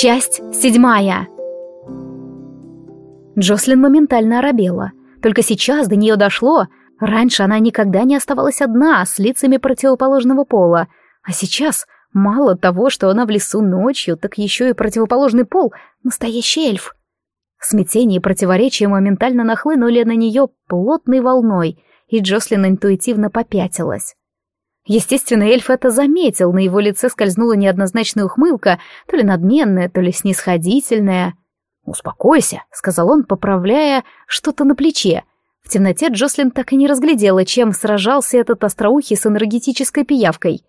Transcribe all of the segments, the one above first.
Часть седьмая. Джослин моментально оробела. Только сейчас до нее дошло. Раньше она никогда не оставалась одна, с лицами противоположного пола. А сейчас мало того, что она в лесу ночью, так еще и противоположный пол — настоящий эльф. Смятение и противоречия моментально нахлынули на нее плотной волной, и Джослин интуитивно попятилась. Естественно, эльф это заметил, на его лице скользнула неоднозначная ухмылка, то ли надменная, то ли снисходительная. «Успокойся», — сказал он, поправляя что-то на плече. В темноте Джослин так и не разглядела, чем сражался этот остроухий с энергетической пиявкой.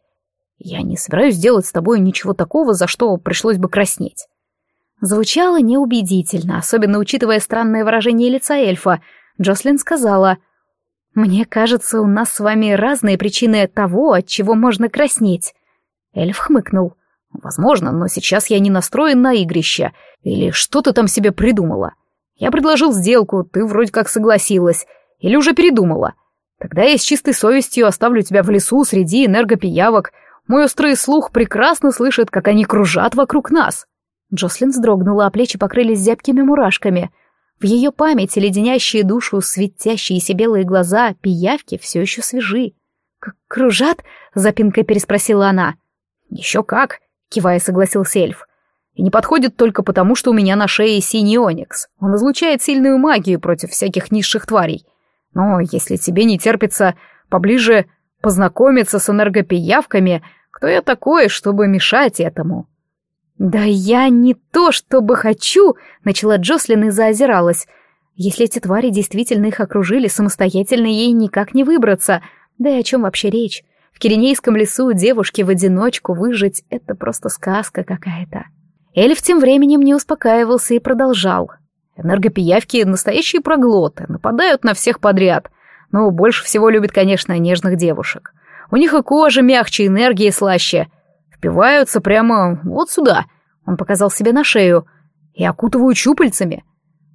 «Я не собираюсь делать с тобой ничего такого, за что пришлось бы краснеть». Звучало неубедительно, особенно учитывая странное выражение лица эльфа. Джослин сказала — «Мне кажется, у нас с вами разные причины того, от чего можно краснеть». Эльф хмыкнул. «Возможно, но сейчас я не настроен на игрище. Или что ты там себе придумала? Я предложил сделку, ты вроде как согласилась. Или уже передумала. Тогда я с чистой совестью оставлю тебя в лесу среди энергопиявок. Мой острый слух прекрасно слышит, как они кружат вокруг нас». Джослин вздрогнула, а плечи покрылись зябкими мурашками — в ее памяти леденящие душу светящиеся белые глаза пиявки все еще свежи. «Как кружат?» — запинкой переспросила она. «Еще как!» — кивая согласился эльф. «И не подходит только потому, что у меня на шее синий оникс. Он излучает сильную магию против всяких низших тварей. Но если тебе не терпится поближе познакомиться с энергопиявками, кто я такой, чтобы мешать этому?» «Да я не то, чтобы хочу!» — начала Джослин и заозиралась. «Если эти твари действительно их окружили, самостоятельно ей никак не выбраться. Да и о чем вообще речь? В Киренейском лесу девушке в одиночку выжить — это просто сказка какая-то». Эльф тем временем не успокаивался и продолжал. «Энергопиявки — настоящие проглоты, нападают на всех подряд. Но больше всего любят, конечно, нежных девушек. У них и кожа мягче, энергия слаще» впиваются прямо вот сюда, он показал себе на шею, и окутывают щупальцами.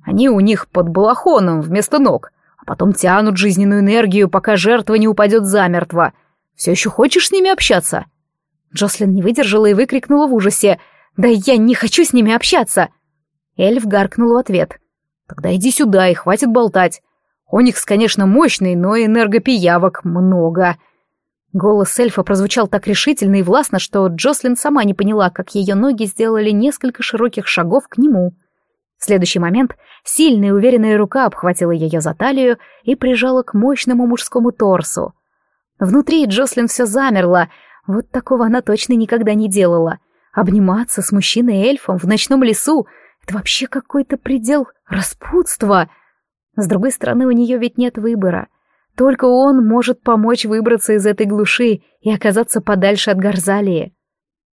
Они у них под балахоном вместо ног, а потом тянут жизненную энергию, пока жертва не упадет замертво. Все еще хочешь с ними общаться?» Джослин не выдержала и выкрикнула в ужасе. «Да я не хочу с ними общаться!» Эльф гаркнул в ответ. «Тогда иди сюда и хватит болтать. Оникс, конечно, мощный, но энергопиявок много. Голос эльфа прозвучал так решительно и властно, что Джослин сама не поняла, как ее ноги сделали несколько широких шагов к нему. В следующий момент сильная и уверенная рука обхватила ее за талию и прижала к мощному мужскому торсу. Внутри Джослин все замерло, вот такого она точно никогда не делала. Обниматься с мужчиной-эльфом в ночном лесу — это вообще какой-то предел распутства. С другой стороны, у нее ведь нет выбора — только он может помочь выбраться из этой глуши и оказаться подальше от Гарзалии.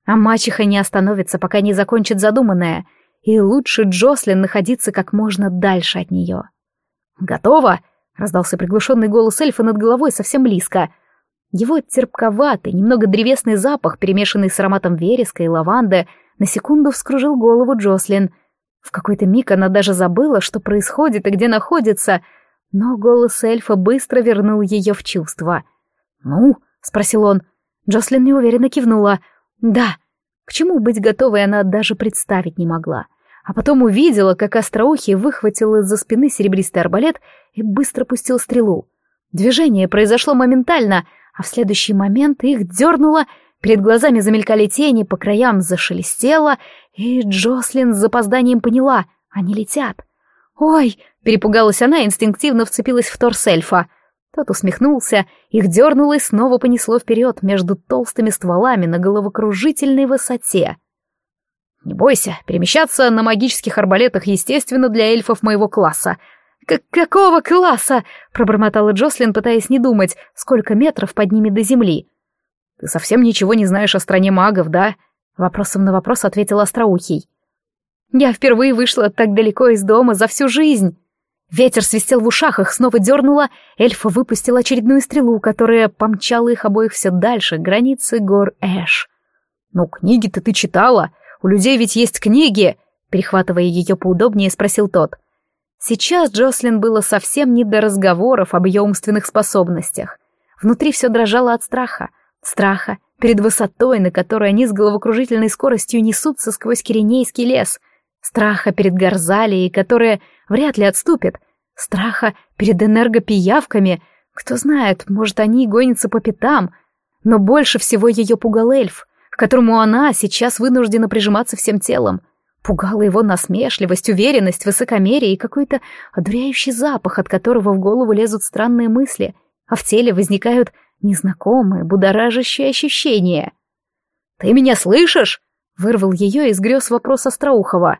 А мачеха не остановится, пока не закончит задуманное, и лучше Джослин находиться как можно дальше от нее. «Готово!» — раздался приглушенный голос эльфа над головой совсем близко. Его терпковатый, немного древесный запах, перемешанный с ароматом вереска и лаванды, на секунду вскружил голову Джослин. В какой-то миг она даже забыла, что происходит и где находится — но голос эльфа быстро вернул ее в чувство. «Ну?» — спросил он. Джослин неуверенно кивнула. «Да». К чему быть готовой она даже представить не могла. А потом увидела, как Остроухий выхватил из-за спины серебристый арбалет и быстро пустил стрелу. Движение произошло моментально, а в следующий момент их дернуло, перед глазами замелькали тени, по краям зашелестело, и Джослин с запозданием поняла — они летят. «Ой!» — перепугалась она и инстинктивно вцепилась в торс эльфа. Тот усмехнулся, их дернуло и снова понесло вперед между толстыми стволами на головокружительной высоте. «Не бойся, перемещаться на магических арбалетах естественно для эльфов моего класса». К «Какого класса?» — пробормотала Джослин, пытаясь не думать, сколько метров под ними до земли. «Ты совсем ничего не знаешь о стране магов, да?» Вопросом на вопрос ответил Остроухий. Я впервые вышла так далеко из дома за всю жизнь. Ветер свистел в ушах, их снова дернуло, эльфа выпустил очередную стрелу, которая помчала их обоих все дальше, границы гор Эш. «Ну, книги-то ты читала, у людей ведь есть книги!» Перехватывая ее поудобнее, спросил тот. Сейчас Джослин было совсем не до разговоров об ее умственных способностях. Внутри все дрожало от страха. Страха перед высотой, на которой они с головокружительной скоростью несутся сквозь Киренейский лес. Страха перед Горзалией, которая вряд ли отступит. Страха перед энергопиявками. Кто знает, может, они гонятся по пятам. Но больше всего ее пугал эльф, к которому она сейчас вынуждена прижиматься всем телом. Пугала его насмешливость, уверенность, высокомерие и какой-то одуряющий запах, от которого в голову лезут странные мысли, а в теле возникают незнакомые, будоражащие ощущения. «Ты меня слышишь?» — вырвал ее из грез вопрос Остроухова.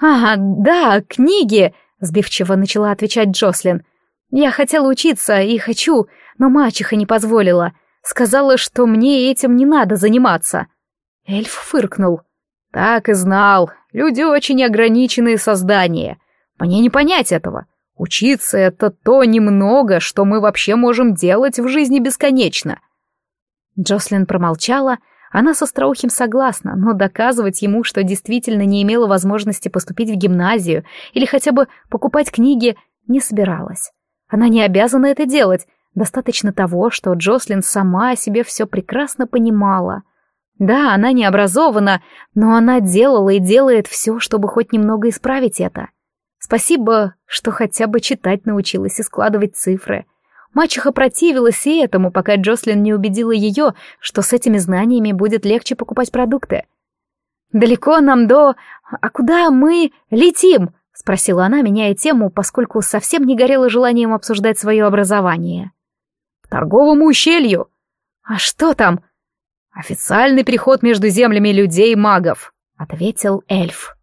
«А, да, книги!» — сбивчиво начала отвечать Джослин. «Я хотела учиться и хочу, но мачеха не позволила. Сказала, что мне этим не надо заниматься». Эльф фыркнул. «Так и знал. Люди очень ограниченные создания. Мне не понять этого. Учиться — это то немного, что мы вообще можем делать в жизни бесконечно. Джослин промолчала, она со Страухим согласна, но доказывать ему, что действительно не имела возможности поступить в гимназию или хотя бы покупать книги, не собиралась. Она не обязана это делать, достаточно того, что Джослин сама о себе все прекрасно понимала. Да, она не образована, но она делала и делает все, чтобы хоть немного исправить это. Спасибо, что хотя бы читать научилась и складывать цифры. Мачеха противилась и этому, пока Джослин не убедила ее, что с этими знаниями будет легче покупать продукты. «Далеко нам до... А куда мы летим?» — спросила она, меняя тему, поскольку совсем не горела желанием обсуждать свое образование. «К торговому ущелью!» «А что там?» «Официальный переход между землями людей и магов», — ответил эльф.